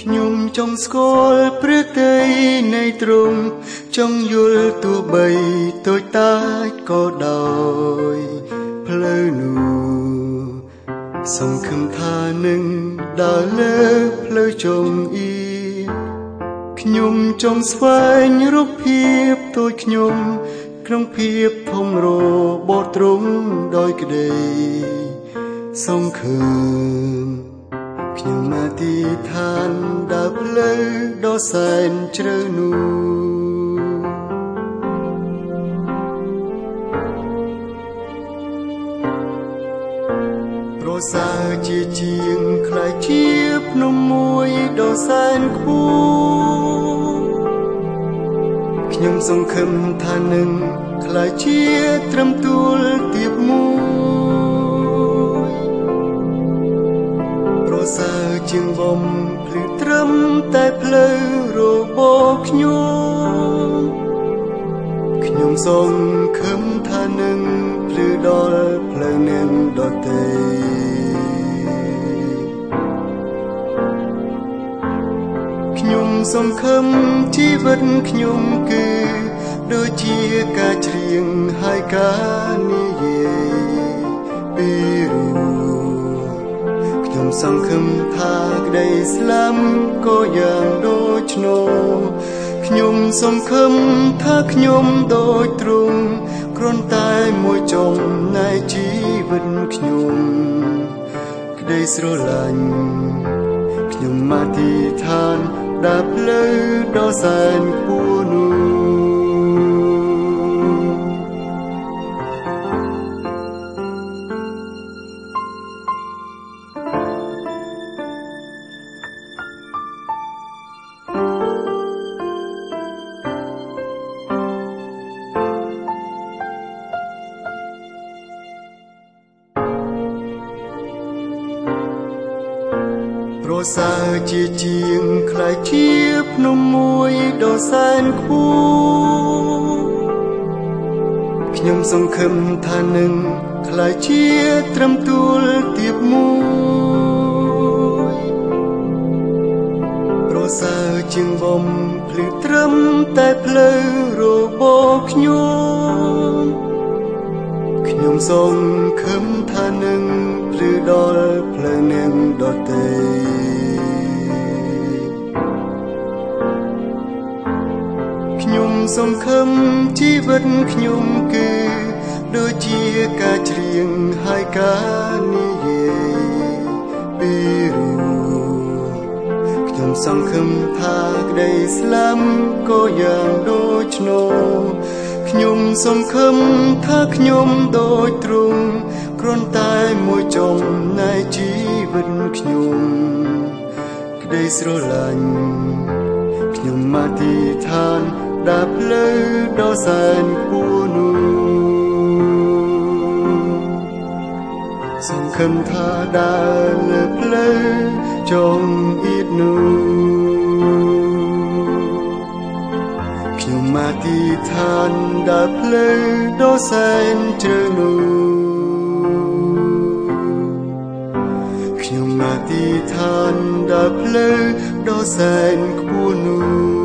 ខ្ញុំចង់ស្គាល់ព្រះតីនៃទ្រង់ចង់យល់ទោះបីតូចតាចក៏ដោយផ្លូវនោះសង្ឃឹមថានឹងដើរលើផ្លូវចងអៀខ្ញុំចង់ស្វែងរកភាពទូចខ្ញុំក្នុងភាពធំរបត់ត្រង់ដោយក្តីសង្ឃឹម ខ្ញុំមកទីឋានដើរផ្លូវដ៏សែនជ្រៅនោះប្រសើរជាជាងខ្លាយជាភ្នំមួយដ៏សែនខ្ពស់ខ្ញុំសង្ឃឹមថានឹងខ្លាយជាត្រឹមទួលទៀបមួយ ខ្ញុំខ្ញុំសង្ឃឹមថានឹងភ្លឺដល់ផ្លូវនឹងដទៃខ្ញុំសង្ឃឹមជីវិតខ្ញុំគឺ ដូចជាការច្រៀងហើយការនិយាយ ខ្ញុំសង្ឃឹមថាក្តីស្លាប់ក៏យ៉ាងដូចនោះខ្ញុំសង្ឃឹមថាខ្ញុំដូចទ្រង់គ្រាន់តែមួយចំណែកជីវិតខ្ញុំក្តីស្រឡាញ់ខ្ញុំមកទីឋានដើរផ្លូវដ៏សែនខ្ពស់នោះ សើរជាជាងខ្លាយជាភ្នំមួយដ៏សែនខ្ពស់ខ្ញុំសង្ឃឹមថានឹងខ្លាយជាត្រឹមទួលទៀបមួយប្រសើរជាងបំភ្លឺត្រឹមតែផ្លូវរបស់ខ្ញុំខ្ញុំសង្ឃឹមថា ខ្ញុំសង្ឃឹមជីវិតខ្ញុំគឺដូចជាការច្រៀងហើយការនិយាយពីរូខ្ញុំសង្ឃឹមថាក្តីស្លាប់ក៏យ៉ាងដូចនោះខ្ញុំសង្ឃឹមថាខ្ញុំដូចទ្រង់គ្រាន់តែមួយចំណែកជីវិតខ្ញុំក្តីស្រឡាញ់ខ្ញុំមកទីឋាន ដើរផ្លូវដ៏សែនខ្ពស់នោះសង្ឃឹមថាដើរលើផ្លូវចងអៀតនោះខ្ញុំមកទីឋានដើរផ្លូវដ៏សែនជ្រៅនោះខ្ញុំមកទីឋានដើរផ្លូវដ៏សែនខ្ពស់នោះ